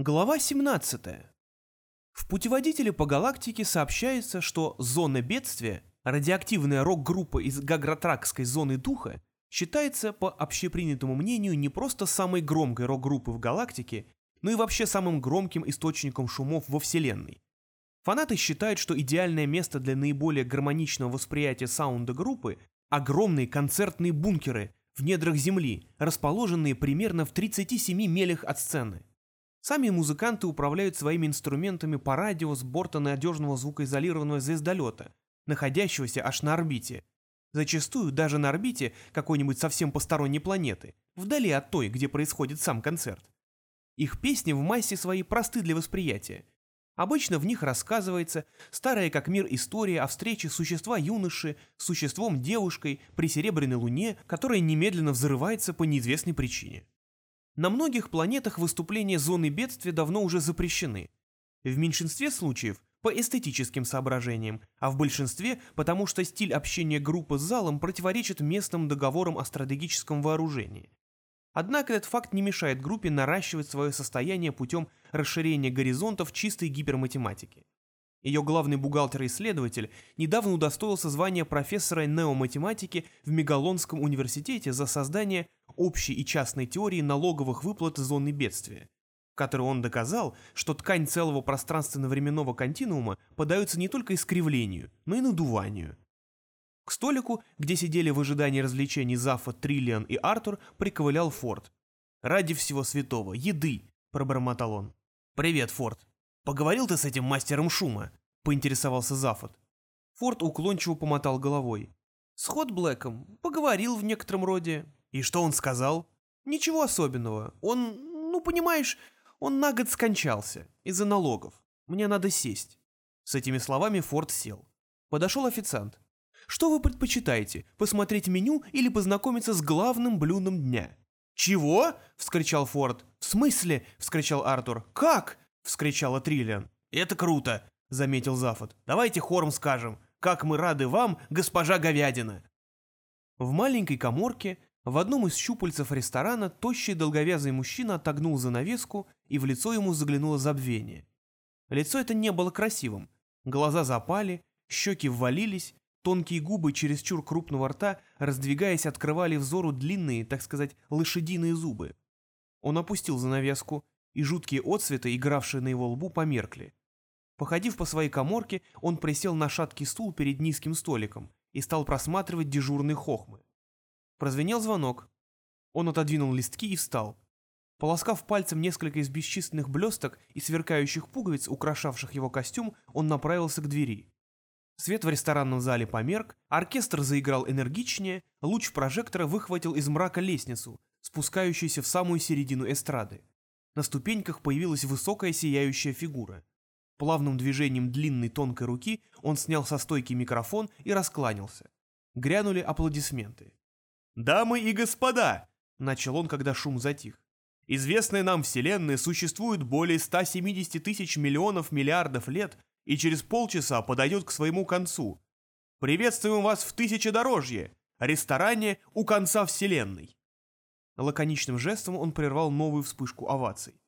Глава 17. В путеводителе по галактике сообщается, что зона бедствия, радиоактивная рок-группа из Гагратракской зоны духа, считается, по общепринятому мнению, не просто самой громкой рок-группой в галактике, но и вообще самым громким источником шумов во Вселенной. Фанаты считают, что идеальное место для наиболее гармоничного восприятия саунда группы – огромные концертные бункеры в недрах Земли, расположенные примерно в 37 милях от сцены. Сами музыканты управляют своими инструментами по радио с борта надежного звукоизолированного звездолета, находящегося аж на орбите. Зачастую даже на орбите какой-нибудь совсем посторонней планеты, вдали от той, где происходит сам концерт. Их песни в массе своей просты для восприятия. Обычно в них рассказывается старая как мир история о встрече существа юноши с существом девушкой при Серебряной Луне, которая немедленно взрывается по неизвестной причине. На многих планетах выступления зоны бедствия давно уже запрещены. В меньшинстве случаев по эстетическим соображениям, а в большинстве потому что стиль общения группы с залом противоречит местным договорам о стратегическом вооружении. Однако этот факт не мешает группе наращивать свое состояние путем расширения горизонтов чистой гиперматематики. Ее главный бухгалтер-исследователь недавно удостоился звания профессора неоматематики в Мегалонском университете за создание общей и частной теории налоговых выплат зоны бедствия, в которой он доказал, что ткань целого пространственно-временного континуума подается не только искривлению, но и надуванию. К столику, где сидели в ожидании развлечений Зафа, Триллиан и Артур, приковылял Форд. «Ради всего святого, еды!» – пробормотал он. «Привет, Форд!» «Поговорил ты с этим мастером шума?» — поинтересовался Зафот. Форд уклончиво помотал головой. «С Хот Блэком поговорил в некотором роде». «И что он сказал?» «Ничего особенного. Он, ну, понимаешь, он на год скончался. Из-за налогов. Мне надо сесть». С этими словами Форд сел. Подошел официант. «Что вы предпочитаете, посмотреть меню или познакомиться с главным блюдом дня?» «Чего?» — вскричал Форд. «В смысле?» — вскричал Артур. «Как?» — вскричала Триллиан. «Это круто!» — заметил Зафот. «Давайте хором скажем. Как мы рады вам, госпожа говядина!» В маленькой коморке в одном из щупальцев ресторана тощий долговязый мужчина отогнул занавеску, и в лицо ему заглянуло забвение. Лицо это не было красивым. Глаза запали, щеки ввалились, тонкие губы чересчур крупного рта, раздвигаясь, открывали взору длинные, так сказать, лошадиные зубы. Он опустил занавеску, и жуткие отцветы, игравшие на его лбу, померкли. Походив по своей коморке, он присел на шаткий стул перед низким столиком и стал просматривать дежурные хохмы. Прозвенел звонок. Он отодвинул листки и встал. Полоскав пальцем несколько из бесчисленных блесток и сверкающих пуговиц, украшавших его костюм, он направился к двери. Свет в ресторанном зале померк, оркестр заиграл энергичнее, луч прожектора выхватил из мрака лестницу, спускающуюся в самую середину эстрады. На ступеньках появилась высокая сияющая фигура. Плавным движением длинной тонкой руки он снял со стойки микрофон и раскланялся. Грянули аплодисменты. «Дамы и господа!» — начал он, когда шум затих. «Известная нам Вселенная существует более 170 тысяч миллионов миллиардов лет и через полчаса подойдет к своему концу. Приветствуем вас в Тысячедорожье, ресторане у конца Вселенной. Лаконичным жестом он прервал новую вспышку оваций.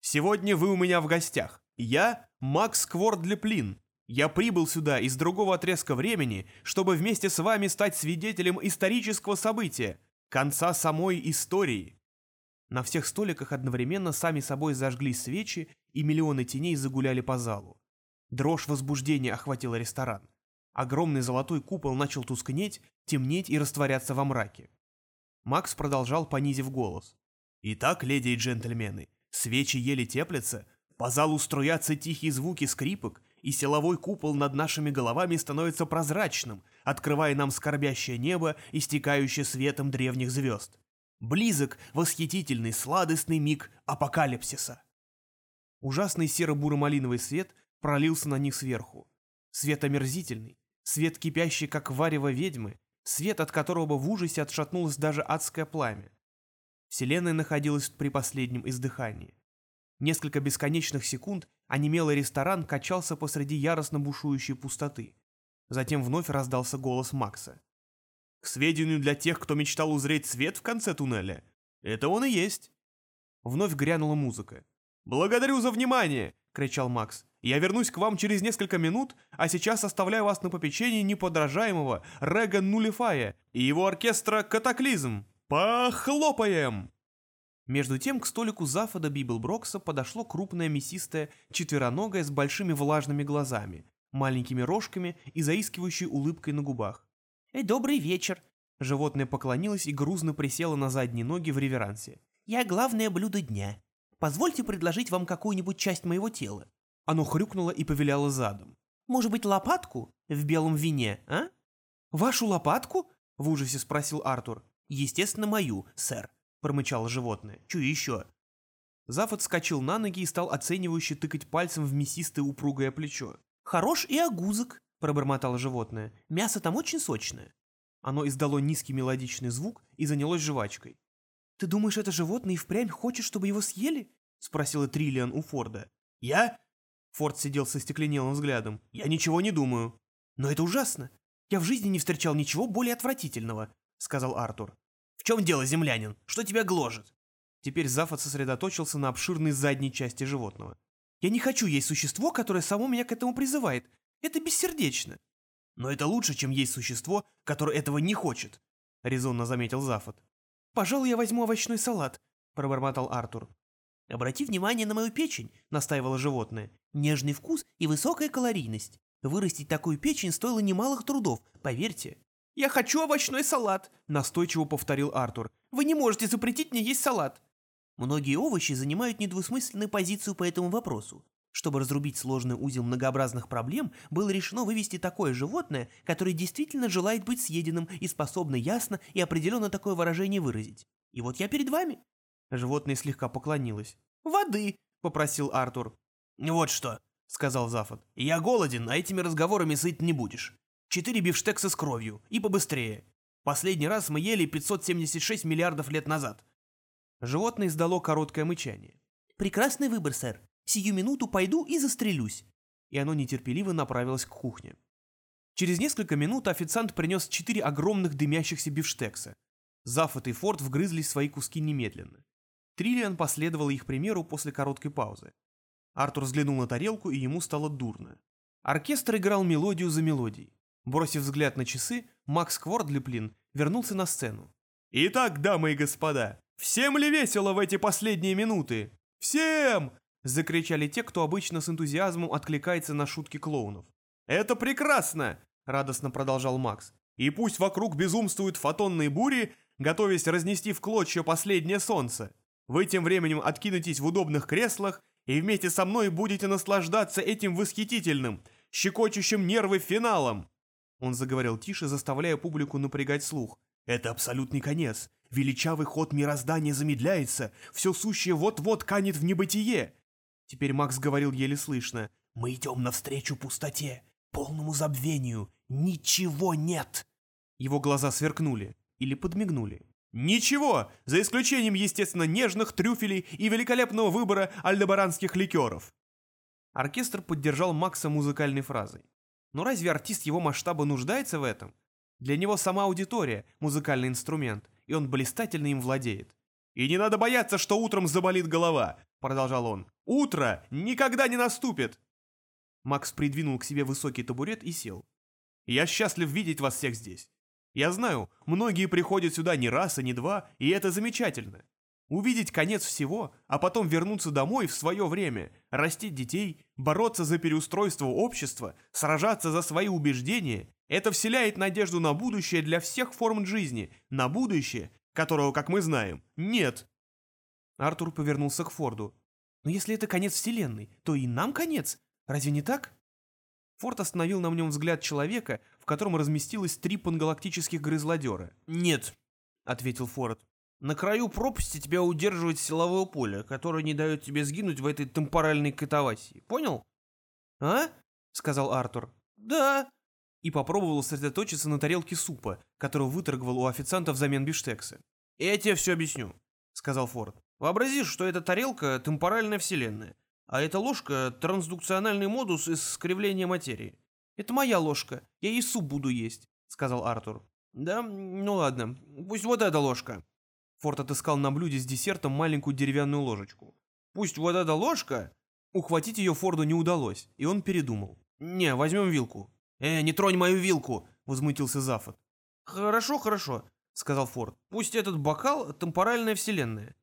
«Сегодня вы у меня в гостях. Я Макс Квордлеплин. Я прибыл сюда из другого отрезка времени, чтобы вместе с вами стать свидетелем исторического события, конца самой истории». На всех столиках одновременно сами собой зажгли свечи, и миллионы теней загуляли по залу. Дрожь возбуждения охватила ресторан. Огромный золотой купол начал тускнеть, темнеть и растворяться во мраке. Макс продолжал, понизив голос. «Итак, леди и джентльмены, свечи еле теплятся, по залу струятся тихие звуки скрипок, и силовой купол над нашими головами становится прозрачным, открывая нам скорбящее небо, истекающее светом древних звезд. Близок восхитительный сладостный миг апокалипсиса». Ужасный серо-буро-малиновый свет пролился на них сверху. Свет омерзительный, свет кипящий, как варево ведьмы, свет от которого бы в ужасе отшатнулось даже адское пламя. Вселенная находилась при последнем издыхании. Несколько бесконечных секунд онемелый ресторан качался посреди яростно бушующей пустоты. Затем вновь раздался голос Макса. «К сведению для тех, кто мечтал узреть свет в конце туннеля, это он и есть». Вновь грянула музыка. «Благодарю за внимание!» — кричал Макс. «Я вернусь к вам через несколько минут, а сейчас оставляю вас на попечении неподражаемого Рега Нулифая и его оркестра «Катаклизм». Похлопаем!» Между тем к столику Зафода Библброкса подошло крупное мясистое четвероногое с большими влажными глазами, маленькими рожками и заискивающей улыбкой на губах. «Эй, добрый вечер!» Животное поклонилось и грузно присело на задние ноги в реверансе. «Я главное блюдо дня. Позвольте предложить вам какую-нибудь часть моего тела». Оно хрюкнуло и повиляло задом. «Может быть, лопатку в белом вине, а?» «Вашу лопатку?» — в ужасе спросил Артур. «Естественно, мою, сэр», — промычало животное. «Чу еще?» Зафот скачал на ноги и стал оценивающе тыкать пальцем в мясистое упругое плечо. «Хорош и огузок», — пробормотало животное. «Мясо там очень сочное». Оно издало низкий мелодичный звук и занялось жвачкой. «Ты думаешь, это животное и впрямь хочет, чтобы его съели?» — спросила Триллиан у Форда. «Я?» Форд сидел со стекленелым взглядом. «Я ничего не думаю». «Но это ужасно. Я в жизни не встречал ничего более отвратительного», — сказал Артур. «В чем дело, землянин? Что тебя гложет?» Теперь Зафот сосредоточился на обширной задней части животного. «Я не хочу есть существо, которое само меня к этому призывает. Это бессердечно». «Но это лучше, чем есть существо, которое этого не хочет», — резонно заметил Зафот. «Пожалуй, я возьму овощной салат», — пробормотал Артур. «Обрати внимание на мою печень», — настаивало животное. «Нежный вкус и высокая калорийность. Вырастить такую печень стоило немалых трудов, поверьте». «Я хочу овощной салат», — настойчиво повторил Артур. «Вы не можете запретить мне есть салат». Многие овощи занимают недвусмысленную позицию по этому вопросу. Чтобы разрубить сложный узел многообразных проблем, было решено вывести такое животное, которое действительно желает быть съеденным и способно ясно и определенно такое выражение выразить. И вот я перед вами. Животное слегка поклонилось. «Воды!» — попросил Артур. «Вот что», — сказал Зафот. «Я голоден, а этими разговорами сыт не будешь. Четыре бифштекса с кровью, и побыстрее. Последний раз мы ели 576 миллиардов лет назад». Животное издало короткое мычание. «Прекрасный выбор, сэр. Сию минуту пойду и застрелюсь». И оно нетерпеливо направилось к кухне. Через несколько минут официант принес четыре огромных дымящихся бифштекса. Зафот и Форд вгрызлись в свои куски немедленно. Триллиан последовал их примеру после короткой паузы. Артур взглянул на тарелку, и ему стало дурно. Оркестр играл мелодию за мелодией. Бросив взгляд на часы, Макс Квордлиплин вернулся на сцену. «Итак, дамы и господа, всем ли весело в эти последние минуты? Всем!» — закричали те, кто обычно с энтузиазмом откликается на шутки клоунов. «Это прекрасно!» — радостно продолжал Макс. «И пусть вокруг безумствуют фотонные бури, готовясь разнести в клочья последнее солнце. Вы тем временем откинетесь в удобных креслах и вместе со мной будете наслаждаться этим восхитительным, щекочущим нервы финалом!» Он заговорил тише, заставляя публику напрягать слух. «Это абсолютный конец. Величавый ход мироздания замедляется, все сущее вот-вот канет в небытие!» Теперь Макс говорил еле слышно. «Мы идем навстречу пустоте, полному забвению. Ничего нет!» Его глаза сверкнули или подмигнули. Ничего, за исключением, естественно, нежных трюфелей и великолепного выбора альдебаранских ликеров. Оркестр поддержал Макса музыкальной фразой. Но разве артист его масштаба нуждается в этом? Для него сама аудитория – музыкальный инструмент, и он блистательно им владеет. «И не надо бояться, что утром заболит голова», – продолжал он. «Утро никогда не наступит!» Макс придвинул к себе высокий табурет и сел. «Я счастлив видеть вас всех здесь. Я знаю, многие приходят сюда не раз и не два, и это замечательно. Увидеть конец всего, а потом вернуться домой в свое время, растить детей, бороться за переустройство общества, сражаться за свои убеждения – это вселяет надежду на будущее для всех форм жизни, на будущее, которого, как мы знаем, нет. Артур повернулся к Форду. «Но если это конец Вселенной, то и нам конец. Разве не так?» Форд остановил на нем взгляд человека, в котором разместилось три пангалактических грызлодера. «Нет», — ответил Форд. «На краю пропасти тебя удерживает силовое поле, которое не дает тебе сгинуть в этой темпоральной катавасии. Понял?» «А?» — сказал Артур. «Да». И попробовал сосредоточиться на тарелке супа, которую выторговал у официанта взамен биштекса. «Я тебе все объясню», — сказал Форд. «Вообрази, что эта тарелка — темпоральная вселенная, а эта ложка — трансдукциональный модус из скривления материи. «Это моя ложка, я и суп буду есть», — сказал Артур. «Да? Ну ладно, пусть вот эта ложка». Форд отыскал на блюде с десертом маленькую деревянную ложечку. Пусть вот эта ложка... Ухватить ее Форду не удалось, и он передумал. «Не, возьмем вилку». «Э, не тронь мою вилку!» — возмутился Зафот. «Хорошо, хорошо», — сказал Форд. «Пусть этот бокал — темпоральная вселенная».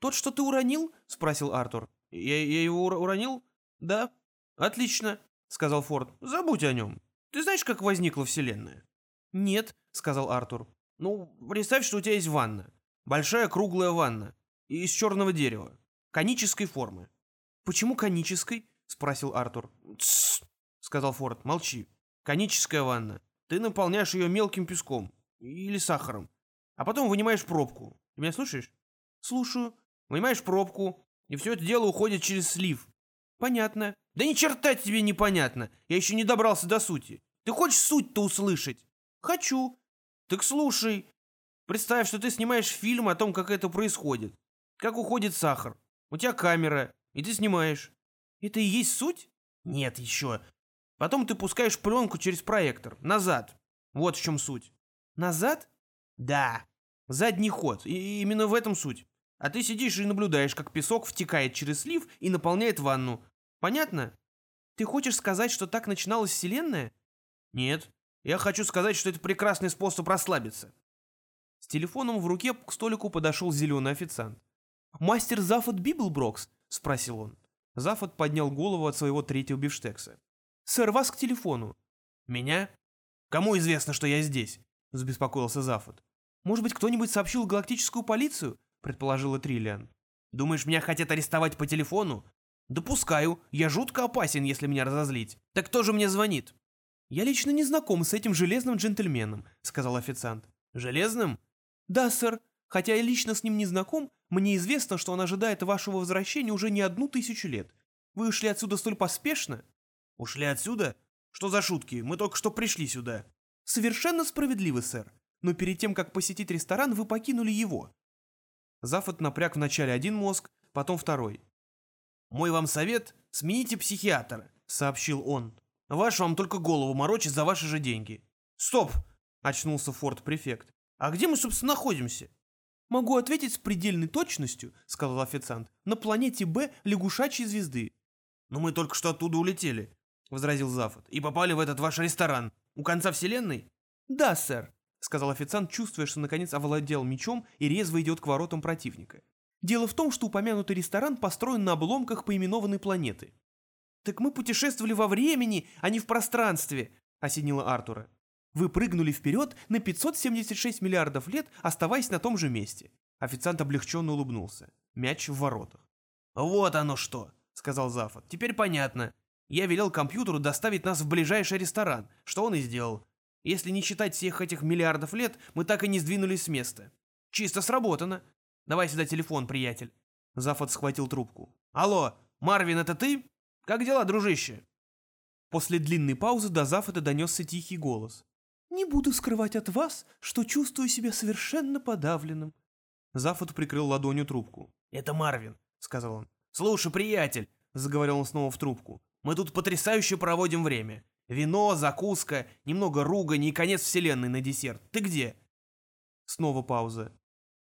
«Тот, что ты уронил?» — спросил Артур. «Я, я его уронил?» «Да». «Отлично», — сказал Форд. «Забудь о нем. Ты знаешь, как возникла вселенная?» «Нет», — сказал Артур. «Ну, представь, что у тебя есть ванна. Большая круглая ванна. Из черного дерева. Конической формы». «Почему конической?» — спросил Артур. «Тссс», — сказал Форд. «Молчи. Коническая ванна. Ты наполняешь ее мелким песком. Или сахаром. А потом вынимаешь пробку. Ты меня слушаешь?» «Слушаю». «Вынимаешь пробку, и все это дело уходит через слив». «Понятно». «Да ни черта тебе непонятно. Я еще не добрался до сути. Ты хочешь суть-то услышать?» «Хочу». «Так слушай. Представь, что ты снимаешь фильм о том, как это происходит. Как уходит сахар. У тебя камера, и ты снимаешь. Это и есть суть? Нет, еще. Потом ты пускаешь пленку через проектор. Назад. Вот в чем суть. Назад? Да. Задний ход. И именно в этом суть. А ты сидишь и наблюдаешь, как песок втекает через слив и наполняет ванну. Понятно? Ты хочешь сказать, что так начиналась Вселенная? Нет. Я хочу сказать, что это прекрасный способ расслабиться. С телефоном в руке к столику подошел зеленый официант. «Мастер Зафот Библброкс?» — спросил он. Зафот поднял голову от своего третьего бифштекса. «Сэр, вас к телефону». «Меня? Кому известно, что я здесь?» — забеспокоился Зафот. «Может быть, кто-нибудь сообщил галактическую полицию?» — предположила Триллиан. «Думаешь, меня хотят арестовать по телефону?» «Допускаю. Я жутко опасен, если меня разозлить. Так кто же мне звонит?» «Я лично не знаком с этим железным джентльменом», — сказал официант. «Железным?» «Да, сэр. Хотя я лично с ним не знаком, мне известно, что он ожидает вашего возвращения уже не одну тысячу лет. Вы ушли отсюда столь поспешно?» «Ушли отсюда? Что за шутки? Мы только что пришли сюда». «Совершенно справедливо, сэр. Но перед тем, как посетить ресторан, вы покинули его». Зафот напряг вначале один мозг, потом второй. «Мой вам совет — смените психиатра», — сообщил он. «Ваш вам только голову морочит за ваши же деньги». «Стоп!» — очнулся форт-префект. «А где мы, собственно, находимся?» «Могу ответить с предельной точностью», — сказал официант, — «на планете Б лягушачьей звезды». «Но мы только что оттуда улетели», — возразил Зафот, — «и попали в этот ваш ресторан. У конца вселенной?» «Да, сэр», — сказал официант, чувствуя, что наконец овладел мечом и резво идет к воротам противника. «Дело в том, что упомянутый ресторан построен на обломках поименованной планеты». «Так мы путешествовали во времени, а не в пространстве», — осенило Артура. Вы прыгнули вперед на 576 миллиардов лет, оставаясь на том же месте. Официант облегченно улыбнулся. Мяч в воротах. «Вот оно что!» — сказал Зафот. «Теперь понятно. Я велел компьютеру доставить нас в ближайший ресторан, что он и сделал. Если не считать всех этих миллиардов лет, мы так и не сдвинулись с места. Чисто сработано. Давай сюда телефон, приятель». Зафот схватил трубку. «Алло, Марвин, это ты? Как дела, дружище?» После длинной паузы до Зафота донесся тихий голос. Не буду скрывать от вас, что чувствую себя совершенно подавленным. Зафот прикрыл ладонью трубку. «Это Марвин», — сказал он. «Слушай, приятель», — заговорил он снова в трубку, — «мы тут потрясающе проводим время. Вино, закуска, немного ругани и конец вселенной на десерт. Ты где?» Снова пауза.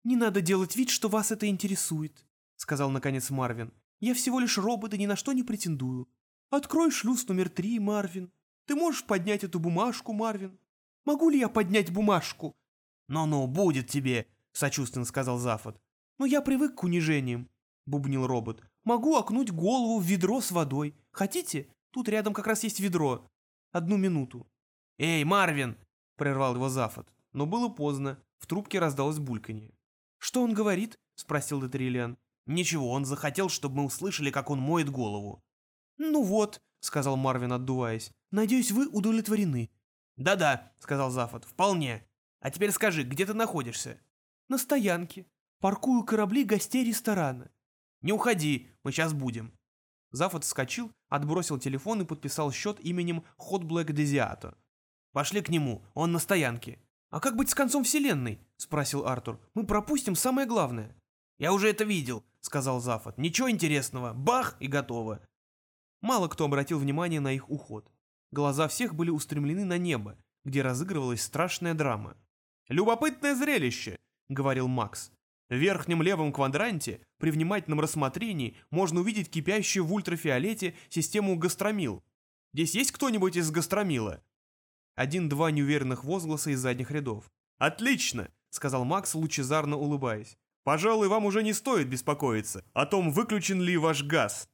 «Не надо делать вид, что вас это интересует», — сказал наконец Марвин. «Я всего лишь робот и ни на что не претендую. Открой шлюз номер три, Марвин. Ты можешь поднять эту бумажку, Марвин?» Могу ли я поднять бумажку?» «Ну-ну, будет тебе», — сочувственно сказал Зафот. «Но я привык к унижениям», — бубнил робот. «Могу окнуть голову в ведро с водой. Хотите? Тут рядом как раз есть ведро. Одну минуту». «Эй, Марвин!» — прервал его Зафот. Но было поздно. В трубке раздалось бульканье. «Что он говорит?» — спросил Детриллиан. «Ничего, он захотел, чтобы мы услышали, как он моет голову». «Ну вот», — сказал Марвин, отдуваясь. «Надеюсь, вы удовлетворены. «Да-да», — сказал Зафот, — «вполне. А теперь скажи, где ты находишься?» «На стоянке. Паркую корабли гостей ресторана». «Не уходи, мы сейчас будем». Зафот вскочил, отбросил телефон и подписал счет именем Hot Black Desiato. «Пошли к нему, он на стоянке». «А как быть с концом вселенной?» — спросил Артур. «Мы пропустим самое главное». «Я уже это видел», — сказал Зафот. «Ничего интересного. Бах, и готово». Мало кто обратил внимание на их уход. Глаза всех были устремлены на небо, где разыгрывалась страшная драма. «Любопытное зрелище», — говорил Макс. В верхнем левом квадранте при внимательном рассмотрении можно увидеть кипящую в ультрафиолете систему гастромил. Здесь есть кто-нибудь из гастромила? Один-два неуверенных возгласа из задних рядов. «Отлично!» — сказал Макс, лучезарно улыбаясь. «Пожалуй, вам уже не стоит беспокоиться о том, выключен ли ваш газ.